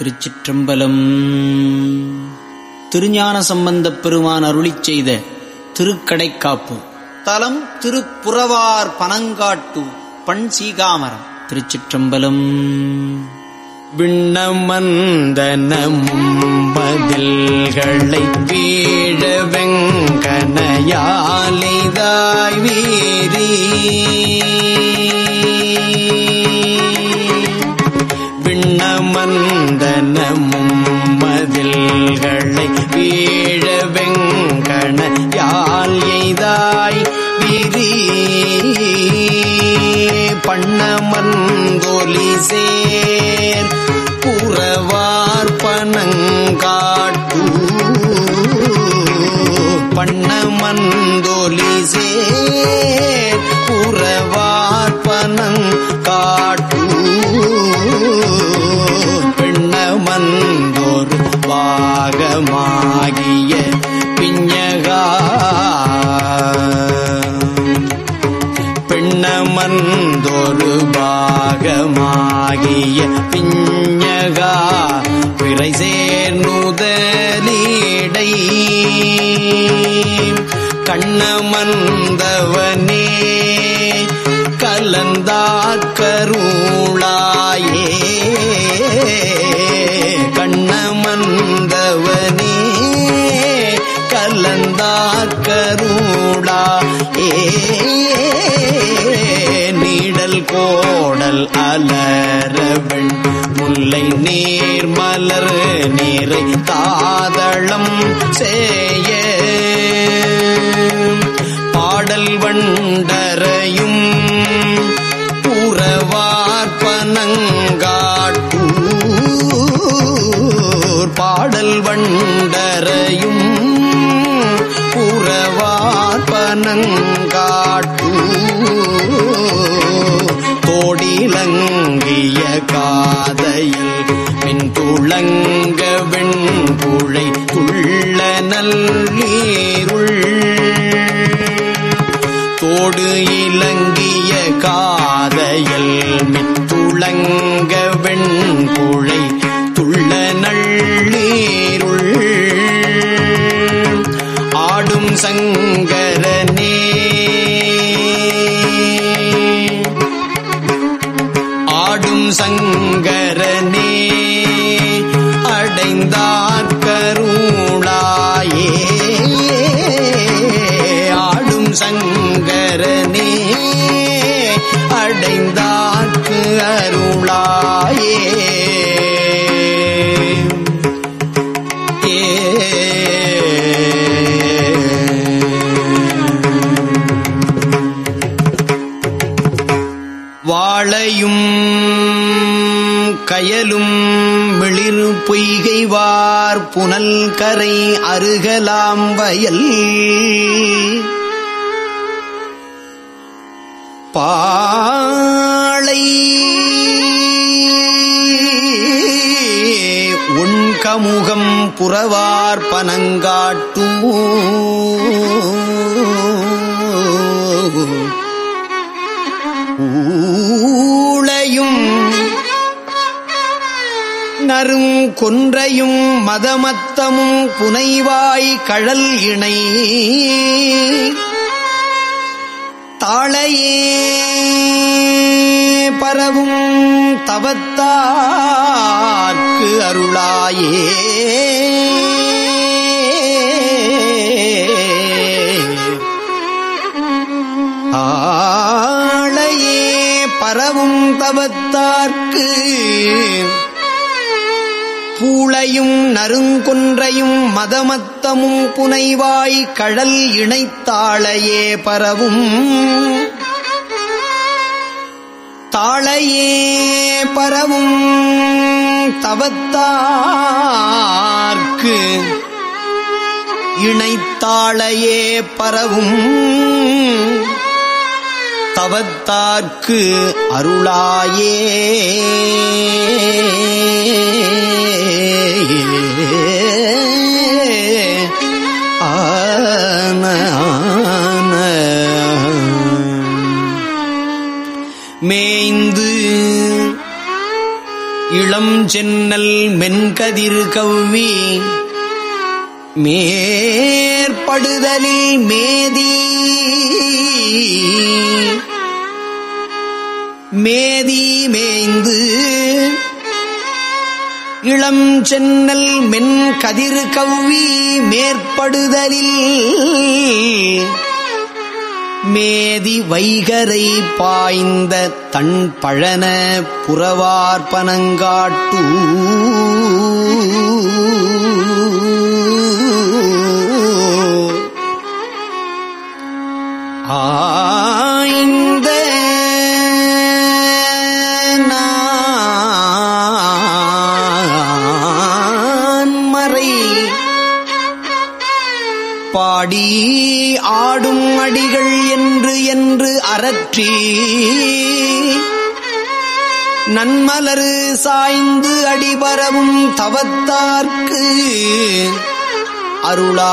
திருச்சிற்றம்பலம். திருஞான சம்பந்தப் பெருமான் அருளி செய்த திருக்கடைக்காப்பு. தலம் திருப்புறவார் பனங்காட்டு பண் சீகாமரம் திருச்சிற்றம்பலம். விண்ணமந்தனமும் பீட வீழ வெங்கனையாலிதாய் வீரி. பண்ணமந்தொலி சேர் புறவார் பனங்காட்டு முதலீடை கண்ணமந்தவனே கலந்தாக்கருளாயே. கண்ணமந்தவனே கலந்தாக்கருளா ஏ கோடல் அலரவள் முல்லை நீர் மலர் நீரை தாதளம் சேய. பாடல் வண்டரையும் புறவார்பனங்காட்டூர் பாடல் வண்டரையும் புறவார்பனங்காட்டு தோடிலங்கிய காதையில் மின் துளங்க வெண்புழை துள்ள நல்லீருள் தோடு இலங்கிய காதையல் மித்துளங்க வெண்புழை துள்ள நள்ளீருள் ஆடும் சங்கரனே சங்கரனே அடைந்தார் கருளாயே ஆடும் சங்கரனே அடைந்தார்க்கு அருளாயே. வயலும் மிளிர் பொய்கைவார் புனல் கரை அருகலாம் வயல். பாளை உண்கமுகம் புறவார் பனங்காட்டூ நரும் கொன்றையும் மதமத்தமும் புனைவாய் கழல் இணை. தாளையே பரவும் தவத்தார்க்கு அருளாயே. ஆளையே பரவும் தவத்தார்க்கு பூளையும் நறுங்கொன்றையும் மதமத்தமும் புனைவாய் கழல் இணைத்தாளையே பரவும். தாளையே பரவும் தவத்தார்க்கு இணைத்தாளையே பரவும். தவத்தார்க்கு அருளாயே. ஆன மேய்ந்து இளம் சென்னல் மென்கதிர் கவ்வி. மேற்படுதலில் மேதீ மேதி மேய்ந்து இளம் சென்னல் மென் கதிர் கவ்வி மேற்படுதலில் மேதி வைகரை பாய்ந்த தன் பழன புறவார்பனங்காட்டூ ஆய்ந்த மறை. பாடி ஆடும் அடிகள் என்று என்று அரற்றி நன்மலரு சாய்ந்து அடிபரவும் தவத்தார்க்கு அருளா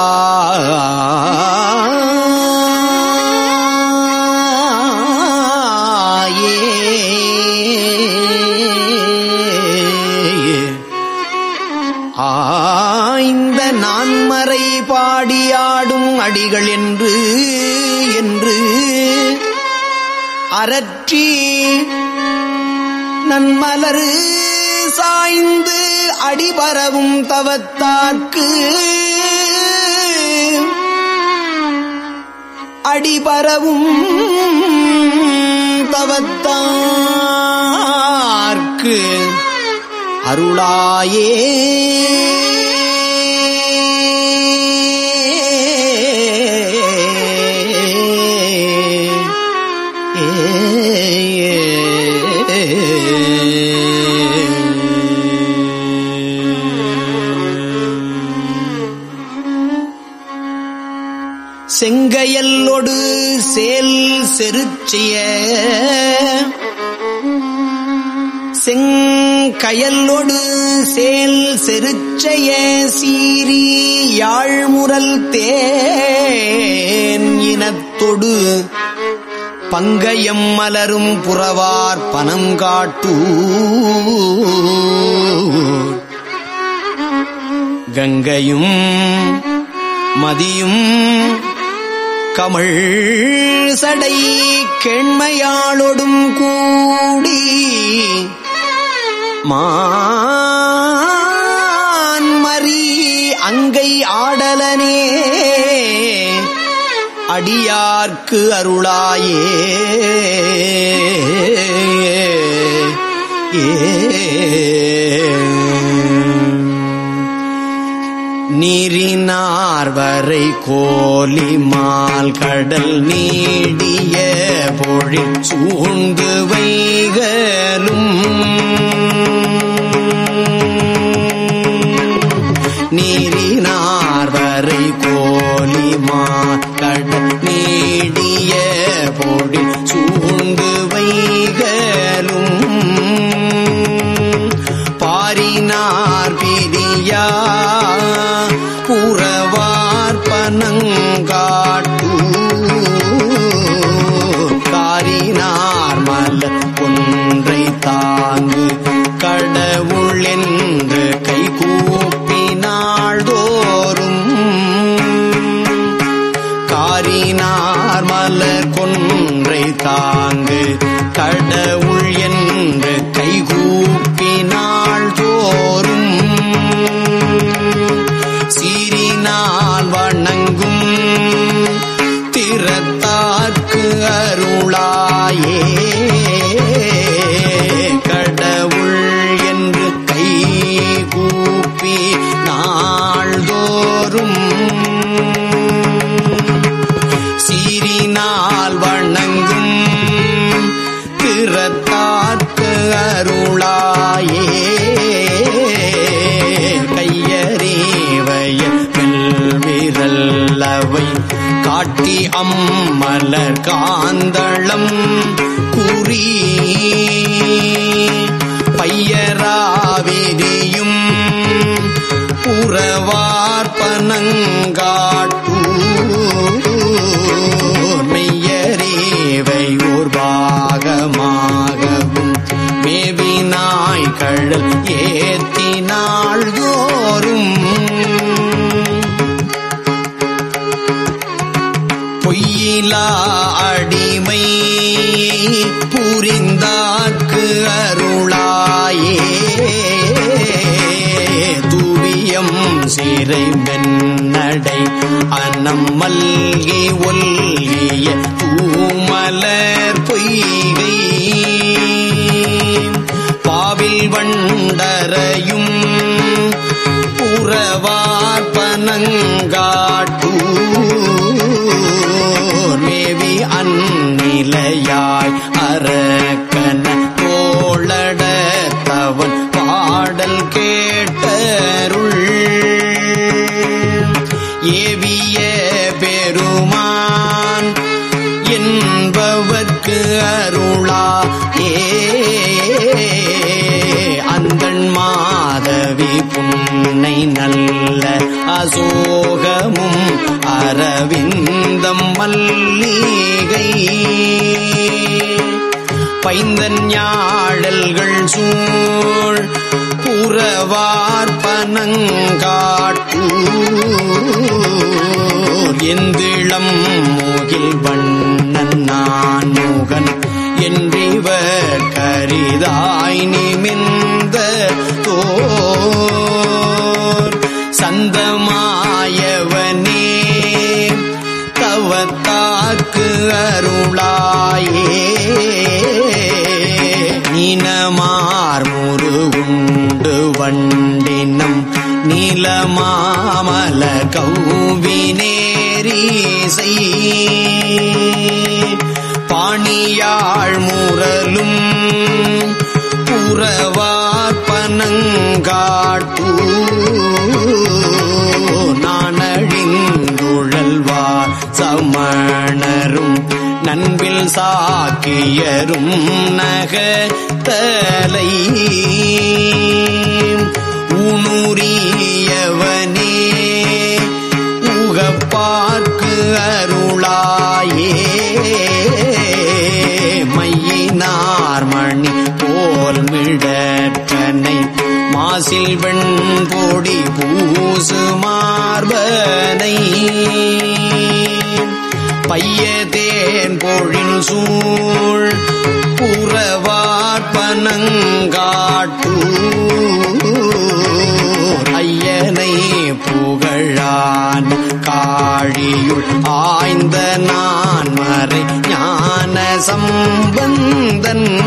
அடிபரவும் தவத்தார்க்கு அடிபரவும் தவத்தார்க்கு அருளாயே. ஏ செங்கையல்லொடு சேல் செருச்சிய செங்கயல்லொடு சேல் செருச்சைய சீரி யாழ்முரல் தேன் இனத்தொடு பங்கயம் மலரும் புறவார் பனங்காட்டூ கங்கையும் மதியும் கமழ் சடை கெண்மையாளொடும் கூடி மான்மரி அங்கை ஆடலனே. அடியார்க்கு அருளாயே. ஏ. நீரினார்வரை கோலி மால் கடல் நீடிய பொழிற் சூழ்ந்து வைகலும். நீ தாயே விரல்லவை காட்டி அம்மலர் காந்தளம் குறி. பையராவிரியும் புறவார்பனங்காட்டூர் மெய்யறிவை ஓர் பாகமாகவும் மேவினாய் ஏத்தினாள் தோறும் பொய்யிலா அடிமை புரிந்தாக்கு அருளாயே. தூவியம் சீரை வெண்ணடை அன்னம் மல்கி ஒல்லிய பூமலர் பொய்கை. பாவில் வண்டரையும் புறவார்பனங்காட்டூர் நிலையாய் அரக்கன தோளடத்தவன் பாடல் கேட்டருள். ஏவிய பெருமான் என்பவர்க்கு அருளா ஏ அந்தன் மாதவி புன்னை நல்ல அசோகமும் அரவிந்தம் மல்லிகை. பைந்தன் ஞாழல்கள் சூழ் புறவார்பனங்காட்டு எந்திளம் மூகில் வண்ணன் நான் முகன் என்றிவர் கரிதாய் நீ வண்டினம் நீலமாமல கௌவினேரீசை பாணியாழ் முரலும் புறவார்பனங்காட்டூ நானழிந்துழல்வார் சமணரும் நண்பில் சாக்கியரும் நகத்தலை. ஊனுரியவனே உகப்பார்க்கு அருளாயே. மையினார்மணி போல் மிடற்றனை மாசில் வெண்பொடி பூசு மார்பனை. பையதேன் பொழில் சூழ் புறவார்பனங்காட்டூ புகழான். காழியுள் ஆய்ந்த நான் மறை ஞான சம்பந்தன்.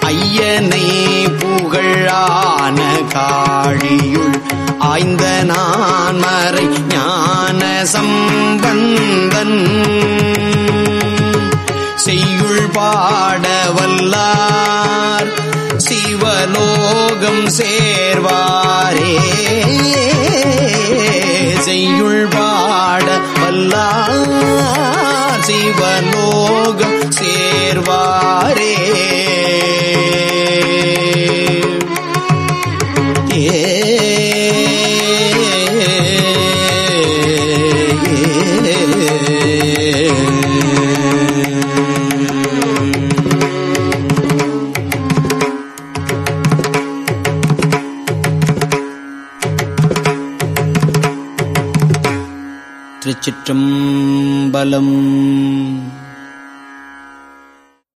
ஐயனை புகழான காழியுள் ஆய்ந்த நான் மறை ஞான சம்பந்தன். செய்யுள் பாடவல்லார் சிவலோகம் சேர்வாரே. செய்யுள் பாட வல்லார் சிவலோகம் சேர்வாரே. திருச்சிற்றம்பலம்